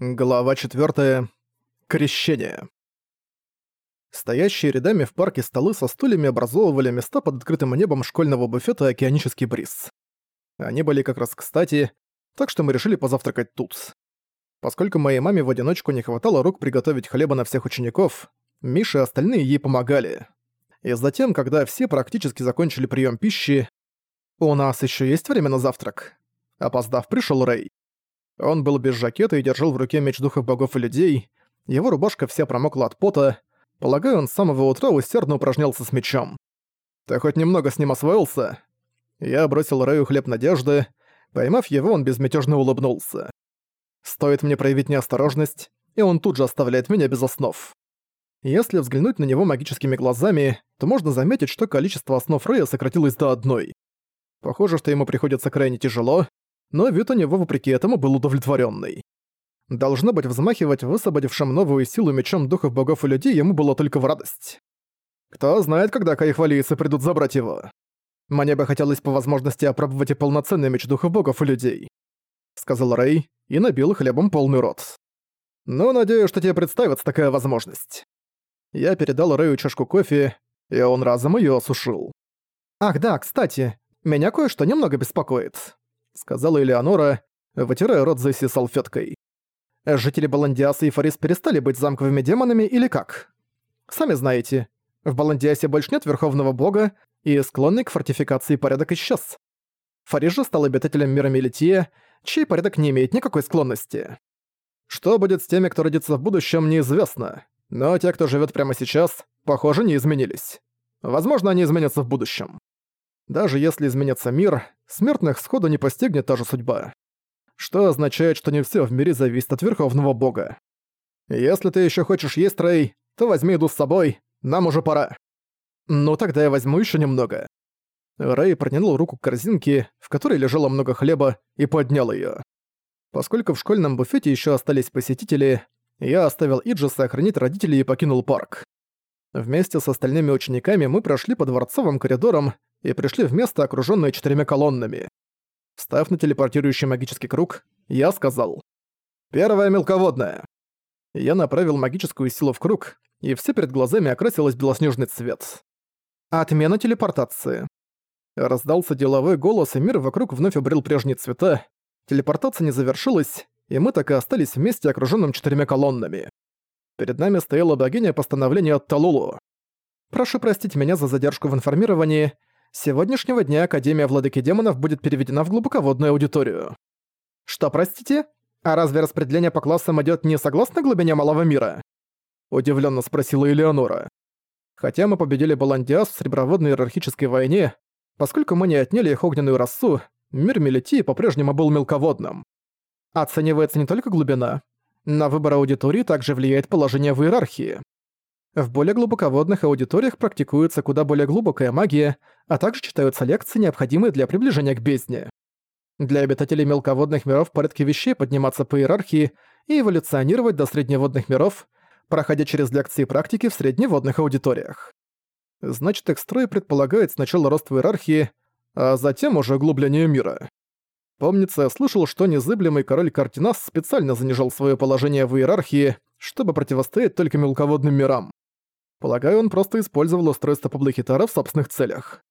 Глава 4. Крещение. Стоящие рядами в парке столы со стульями образовывали места под открытым небом школьного буфета «Океанический бриз». Они были как раз кстати, так что мы решили позавтракать тут. Поскольку моей маме в одиночку не хватало рук приготовить хлеба на всех учеников, Миша и остальные ей помогали. И затем, когда все практически закончили прием пищи, «У нас еще есть время на завтрак?» Опоздав, пришел Рэй. Он был без жакета и держал в руке меч духов богов и людей. Его рубашка вся промокла от пота. Полагаю, он с самого утра усердно упражнялся с мечом. «Ты хоть немного с ним освоился?» Я бросил Рэю хлеб надежды. Поймав его, он безмятежно улыбнулся. Стоит мне проявить неосторожность, и он тут же оставляет меня без основ. Если взглянуть на него магическими глазами, то можно заметить, что количество основ Рэя сократилось до одной. Похоже, что ему приходится крайне тяжело, но вид у него вопреки этому был удовлетворенный. Должно быть, взмахивать высвободившим новую силу мечом духов богов и людей ему было только в радость. Кто знает, когда кайхвалийцы придут забрать его. Мне бы хотелось по возможности опробовать и полноценный меч духов богов и людей. Сказал Рэй и набил хлебом полный рот. Но надеюсь, что тебе представится такая возможность. Я передал Рэю чашку кофе, и он разом ее осушил. «Ах да, кстати, меня кое-что немного беспокоит сказала Элеонора, вытирая рот Зесси салфеткой. «Жители Баландиаса и Фарис перестали быть замковыми демонами или как? Сами знаете, в Баландиасе больше нет Верховного Бога, и склонный к фортификации порядок исчез. Фарис же стал обитателем мира Мелития, чей порядок не имеет никакой склонности. Что будет с теми, кто родится в будущем, неизвестно, но те, кто живет прямо сейчас, похоже, не изменились. Возможно, они изменятся в будущем. Даже если изменится мир, смертных сходу не постигнет та же судьба. Что означает, что не все в мире зависит от Верховного Бога. Если ты еще хочешь есть, Рэй, то возьми еду с собой, нам уже пора. Ну тогда я возьму еще немного. Рэй протянул руку к корзинке, в которой лежало много хлеба, и поднял ее. Поскольку в школьном буфете еще остались посетители, я оставил Иджиса охранить родителей и покинул парк. Вместе с остальными учениками мы прошли по дворцовым коридорам и пришли в место, окружённое четырьмя колоннами. Встав на телепортирующий магический круг, я сказал «Первая мелководная». Я направил магическую силу в круг, и все перед глазами окрасилось белоснежный цвет. «Отмена телепортации». Раздался деловой голос, и мир вокруг вновь обрел прежние цвета. Телепортация не завершилась, и мы так и остались вместе, окружённым четырьмя колоннами. Перед нами стояла богиня постановления от Талулу. «Прошу простить меня за задержку в информировании. Сегодняшнего дня Академия Владыки Демонов будет переведена в глубоководную аудиторию». «Что, простите? А разве распределение по классам идёт не согласно глубине малого мира?» Удивленно спросила Элеонора. Хотя мы победили Баландиас в среброводной иерархической войне, поскольку мы не отняли их огненную расу, мир Мелити по-прежнему был мелководным. Оценивается не только глубина, на выбор аудитории также влияет положение в иерархии. В более глубоководных аудиториях практикуется куда более глубокая магия, а также читаются лекции, необходимые для приближения к бездне. Для обитателей мелководных миров в порядке вещей подниматься по иерархии и эволюционировать до средневодных миров, проходя через лекции и практики в средневодных аудиториях. Значит, их строй предполагает сначала рост в иерархии, а затем уже углубление мира. Помнится, я слышал, что незыблемый король Картинас специально занижал свое положение в иерархии, чтобы противостоять только мелководным мирам. Полагаю, он просто использовал устройство Паблохитара в собственных целях.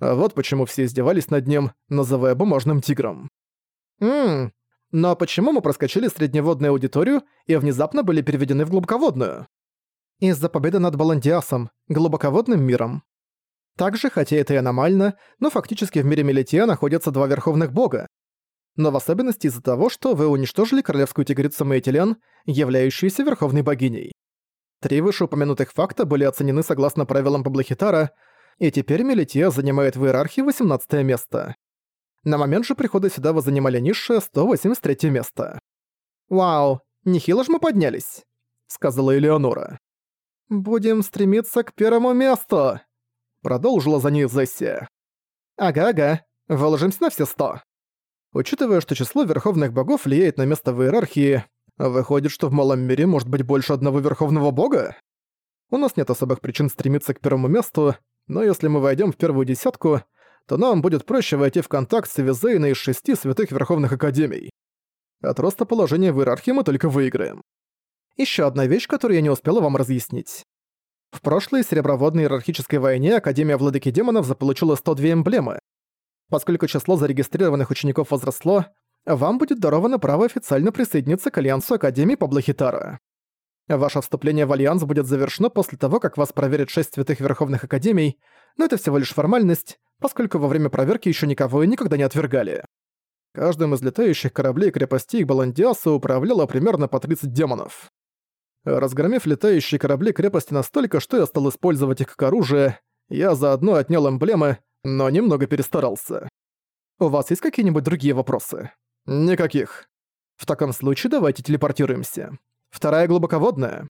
А вот почему все издевались над ним, называя бумажным тигром. Ммм, но почему мы проскочили средневодную аудиторию и внезапно были переведены в глубоководную? Из-за победы над Баландиасом, глубоководным миром. Также, хотя это и аномально, но фактически в мире Мелития находятся два верховных бога. Но в особенности из-за того, что вы уничтожили королевскую тигрицу Мейтилен, являющуюся верховной богиней. Три вышеупомянутых факта были оценены согласно правилам Паблохитара, и теперь Мелития занимает в иерархии 18 место. На момент же прихода сюда вы занимали низшее 183 место. «Вау, нехило ж мы поднялись», — сказала Элеонора. «Будем стремиться к первому месту!» Продолжила за ней Зесси. «Ага-ага, выложимся на все сто». Учитывая, что число верховных богов влияет на место в иерархии, выходит, что в малом мире может быть больше одного верховного бога? У нас нет особых причин стремиться к первому месту, но если мы войдем в первую десятку, то нам будет проще войти в контакт с Визейной из шести святых верховных академий. От роста положения в иерархии мы только выиграем. Еще одна вещь, которую я не успела вам разъяснить. В прошлой Сереброводной иерархической войне Академия Владыки Демонов заполучила 102 эмблемы. Поскольку число зарегистрированных учеников возросло, вам будет даровано право официально присоединиться к Альянсу Академии Паблохитара. Ваше вступление в Альянс будет завершено после того, как вас проверят шесть святых Верховных Академий, но это всего лишь формальность, поскольку во время проверки еще никого и никогда не отвергали. Каждым из летающих кораблей крепостей Баландиаса управляло примерно по 30 демонов. Разгромив летающие корабли крепости настолько, что я стал использовать их как оружие, я заодно отнял эмблемы, но немного перестарался. У вас есть какие-нибудь другие вопросы? Никаких. В таком случае давайте телепортируемся. Вторая глубоководная.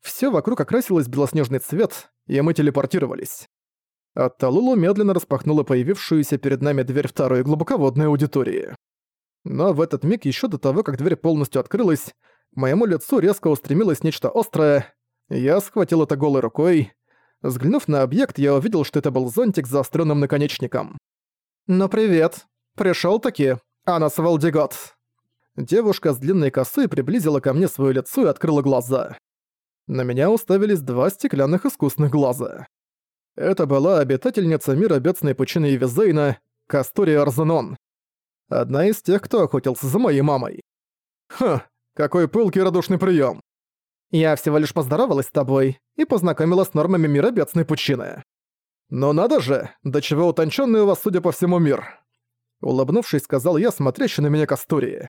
Всё вокруг окрасилось в белоснежный цвет, и мы телепортировались. А Талулу медленно распахнула появившуюся перед нами дверь второй глубоководной аудитории. Но в этот миг ещё до того, как дверь полностью открылась, к моему лицу резко устремилось нечто острое. Я схватил это голой рукой. Взглянув на объект, я увидел, что это был зонтик с заострённым наконечником. «Ну привет. Пришёл таки. Анас Валдигот». Девушка с длинной косой приблизила ко мне своё лицо и открыла глаза. На меня уставились два стеклянных искусных глаза. Это была обитательница мира бедственной пучины Евизейна, Кастория Арзенон. Одна из тех, кто охотился за моей мамой. Ха, какой пылкий радушный прием. Я всего лишь поздоровалась с тобой и познакомила с нормами мира бедственной пучины. Но надо же, до чего утонченный у вас, судя по всему, мир. Улыбнувшись, сказал я, смотрящий на меня Кастории.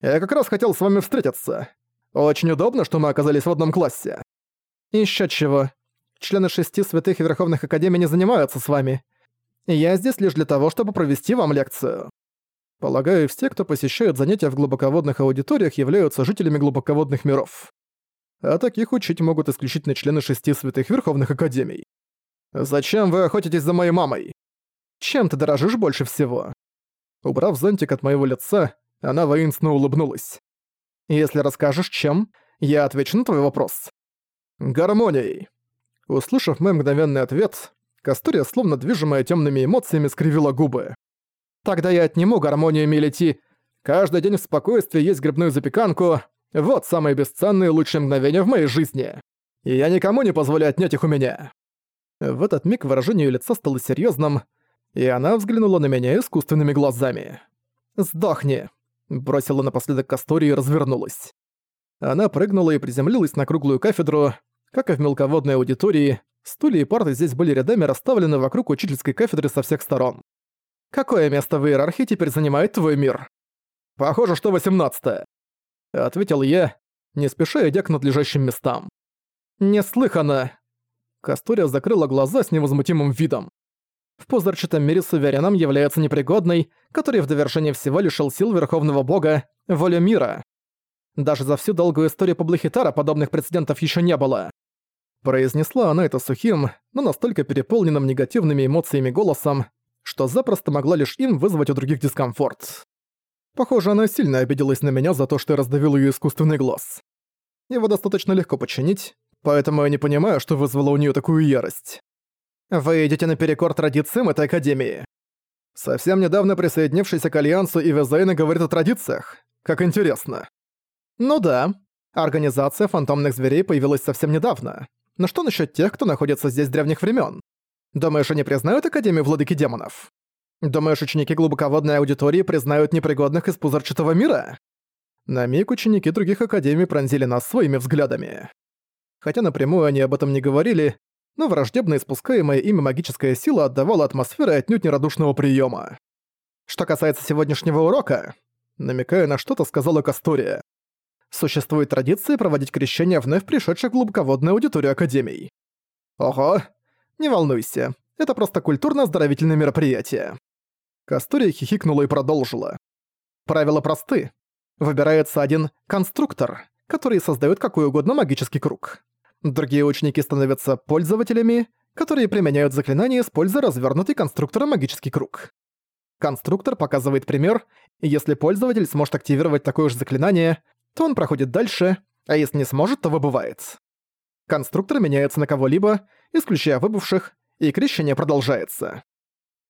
Я как раз хотел с вами встретиться. Очень удобно, что мы оказались в одном классе. Ещё чего. Члены шести святых и верховных академий не занимаются с вами. Я здесь лишь для того, чтобы провести вам лекцию. Полагаю, все, кто посещает занятия в глубоководных аудиториях, являются жителями глубоководных миров. А таких учить могут исключительно члены шести святых верховных академий. Зачем вы охотитесь за моей мамой? Чем ты дорожишь больше всего? Убрав зонтик от моего лица, она воинственно улыбнулась. «Если расскажешь, чем, я отвечу на твой вопрос». «Гармонией». Услышав мой мгновенный ответ, Кастория, словно движимая темными эмоциями, скривила губы. «Тогда я отниму гармонию Мелити. Каждый день в спокойствии есть грибную запеканку. Вот самые бесценные лучшие мгновения в моей жизни. И я никому не позволю отнять их у меня». В этот миг выражение лица стало серьезным, и она взглянула на меня искусственными глазами. «Сдохни!» Бросила напоследок Кастори и развернулась. Она прыгнула и приземлилась на круглую кафедру. Как и в мелководной аудитории, стулья и парты здесь были рядами расставлены вокруг учительской кафедры со всех сторон. «Какое место в иерархии теперь занимает твой мир?» «Похоже, что восемнадцатое», — ответил я, не спеша идя к надлежащим местам. «Неслыханно!» Кастория закрыла глаза с невозмутимым видом в пузырчатом мире сувереном является непригодной, который в довершение всего лишил сил Верховного Бога, волю мира. Даже за всю долгую историю Паблохитара подобных прецедентов еще не было. Произнесла она это сухим, но настолько переполненным негативными эмоциями голосом, что запросто могла лишь им вызвать у других дискомфорт. Похоже, она сильно обиделась на меня за то, что я раздавил ее искусственный глаз. Его достаточно легко починить, поэтому я не понимаю, что вызвало у нее такую ярость. Вы идете наперекор традициям этой академии. Совсем недавно присоединившийся к Альянсу Ивезейна говорит о традициях. Как интересно. Ну да, организация фантомных зверей появилась совсем недавно. Но что насчет тех, кто находится здесь с древних времен? Думаешь, они признают Академию Владыки Демонов? Думаешь, ученики глубоководной аудитории признают непригодных из пузырчатого мира? На миг ученики других академий пронзили нас своими взглядами. Хотя напрямую они об этом не говорили, но враждебно испускаемая ими магическая сила отдавала атмосферой отнюдь нерадушного приема. Что касается сегодняшнего урока, намекая на что-то, сказала Кастория. Существует традиция проводить крещение вновь пришедших в глубоководную аудиторию Академий. Ого, не волнуйся, это просто культурно-оздоровительное мероприятие. Кастория хихикнула и продолжила. Правила просты. Выбирается один конструктор, который создает какой угодно магический круг. Другие ученики становятся пользователями, которые применяют заклинания, используя развернутый конструктора магический круг. Конструктор показывает пример, и если пользователь сможет активировать такое же заклинание, то он проходит дальше, а если не сможет, то выбывает. Конструктор меняется на кого-либо, исключая выбывших, и крещение продолжается.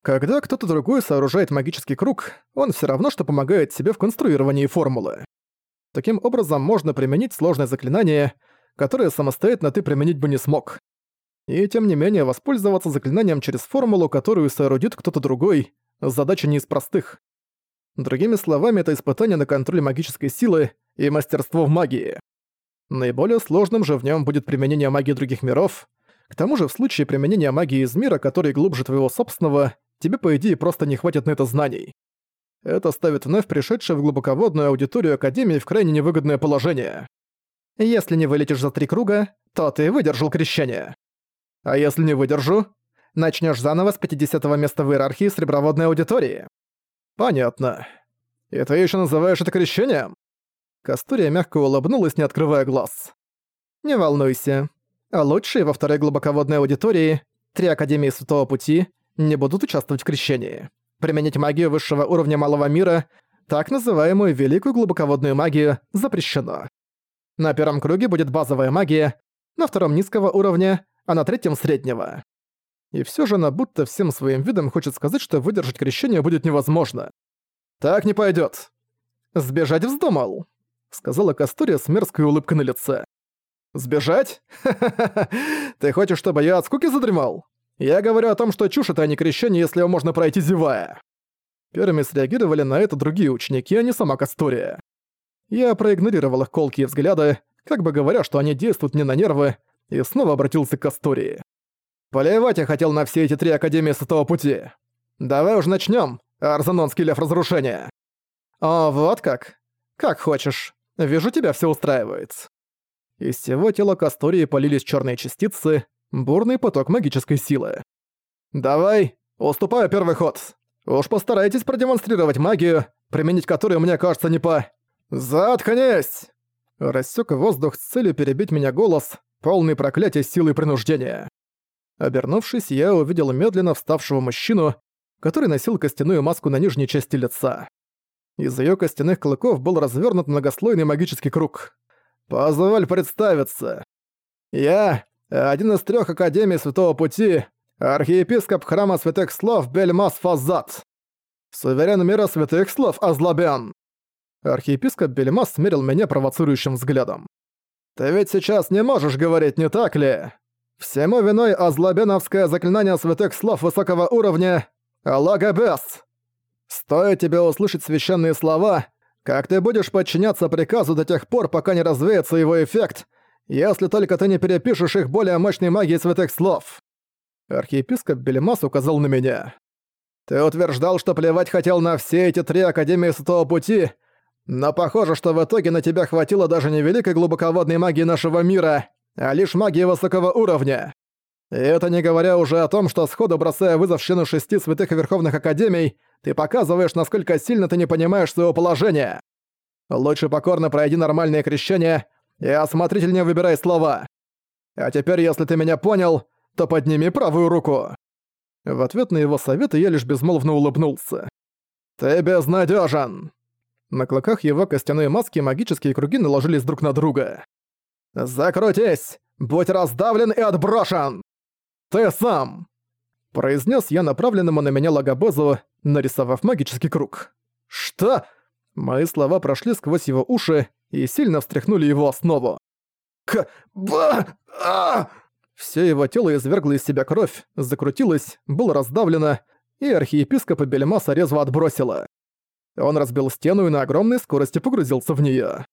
Когда кто-то другой сооружает магический круг, он все равно что помогает себе в конструировании формулы. Таким образом, можно применить сложное заклинание, которое самостоятельно ты применить бы не смог. И тем не менее воспользоваться заклинанием через формулу, которую соорудит кто-то другой, задача не из простых. Другими словами, это испытание на контроль магической силы и мастерство в магии. Наиболее сложным же в нем будет применение магии других миров. К тому же в случае применения магии из мира, который глубже твоего собственного, тебе по идее просто не хватит на это знаний. Это ставит вновь пришедшую в глубоководную аудиторию Академии в крайне невыгодное положение. Если не вылетишь за три круга, то ты выдержал крещение. А если не выдержу, начнешь заново с 50 места в иерархии среброводной аудитории. Понятно. И ты еще называешь это крещением? Кастурия мягко улыбнулась, не открывая глаз. Не волнуйся. А лучшие во второй глубоководной аудитории, три Академии Святого Пути, не будут участвовать в крещении применять магию высшего уровня малого мира, так называемую великую глубоководную магию, запрещено. На первом круге будет базовая магия, на втором низкого уровня, а на третьем среднего. И все же она будто всем своим видом хочет сказать, что выдержать крещение будет невозможно. «Так не пойдет. «Сбежать вздумал», — сказала Кастория с мерзкой улыбкой на лице. «Сбежать? Ха-ха-ха! Ты хочешь, чтобы я от скуки задремал? Я говорю о том, что чушь это, а не крещение, если его можно пройти зевая. Первыми среагировали на это другие ученики, а не сама Кастория. Я проигнорировал их колкие взгляды, как бы говоря, что они действуют мне на нервы, и снова обратился к Кастории. «Плевать я хотел на все эти три Академии Святого Пути. Давай уже начнем, Арзанонский Лев Разрушения». «О, вот как. Как хочешь. Вижу, тебя все устраивает». Из всего тела Кастории полились черные частицы, бурный поток магической силы. «Давай, уступаю первый ход. Уж постарайтесь продемонстрировать магию, применить которую мне кажется не по... Заткнись!» Рассек воздух с целью перебить меня голос, полный проклятия силы принуждения. Обернувшись, я увидел медленно вставшего мужчину, который носил костяную маску на нижней части лица. Из её костяных клыков был развернут многослойный магический круг. «Позволь представиться. Я один из трех Академий Святого Пути, архиепископ Храма Святых Слов Бельмас Фазат. Суверен мира Святых Слов Азлабян. Архиепископ Бельмас смерил меня провоцирующим взглядом. «Ты ведь сейчас не можешь говорить, не так ли? Всему виной азлабеновское заклинание святых слов высокого уровня «Алагабес». Стоит тебе услышать священные слова, как ты будешь подчиняться приказу до тех пор, пока не развеется его эффект, если только ты не перепишешь их более мощной магией святых слов». Архиепископ Белемас указал на меня. «Ты утверждал, что плевать хотел на все эти три Академии Святого Пути, но похоже, что в итоге на тебя хватило даже не великой глубоководной магии нашего мира, а лишь магии высокого уровня. И это не говоря уже о том, что сходу бросая вызов члену шести святых и верховных академий, ты показываешь, насколько сильно ты не понимаешь своего положения. Лучше покорно пройди нормальное крещение и осмотрительнее выбирай слова. А теперь, если ты меня понял, то подними правую руку». В ответ на его советы я лишь безмолвно улыбнулся. «Ты безнадежен. На клыках его костяные маски магические круги наложились друг на друга. «Закрутись! Будь раздавлен и отброшен! Ты сам!» Произнес я направленному на меня логобезу, нарисовав магический круг. «Что?» Мои слова прошли сквозь его уши, и сильно встряхнули его основу. К... Ба... А! Всё его тело извергло из себя кровь, закрутилось, было раздавлено, и архиепископа Бельмаса резво отбросило. Он разбил стену и на огромной скорости погрузился в неё.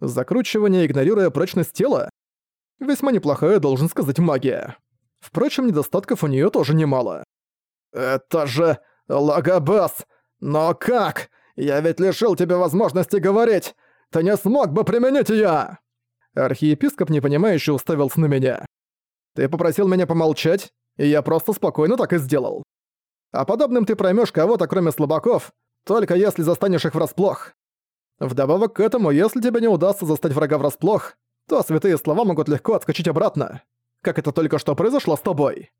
Закручивание, игнорируя прочность тела? Весьма неплохая, должен сказать, магия. Впрочем, недостатков у неё тоже немало. «Это же Лагобас! Но как? Я ведь лишил тебя возможности говорить! Ты не смог бы применить её!» Архиепископ непонимающе уставился на меня. «Ты попросил меня помолчать, и я просто спокойно так и сделал. А подобным ты проймешь кого-то, кроме слабаков, только если застанешь их врасплох. Вдобавок к этому, если тебе не удастся застать врага врасплох, то святые слова могут легко отскочить обратно, как это только что произошло с тобой».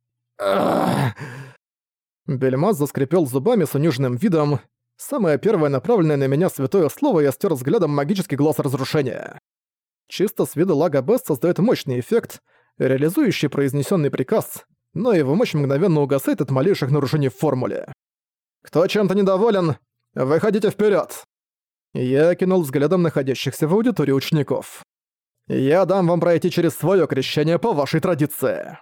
Бельмаз заскрипел зубами с униженным видом, Самое первое направленное на меня святое слово я стер взглядом магический глаз разрушения. Чисто с виду лага Бест создает мощный эффект, реализующий произнесенный приказ, но его мощь мгновенно угасает от малейших нарушений в формуле. «Кто чем-то недоволен, выходите вперед! Я кинул взглядом находящихся в аудитории учеников. «Я дам вам пройти через свое крещение по вашей традиции».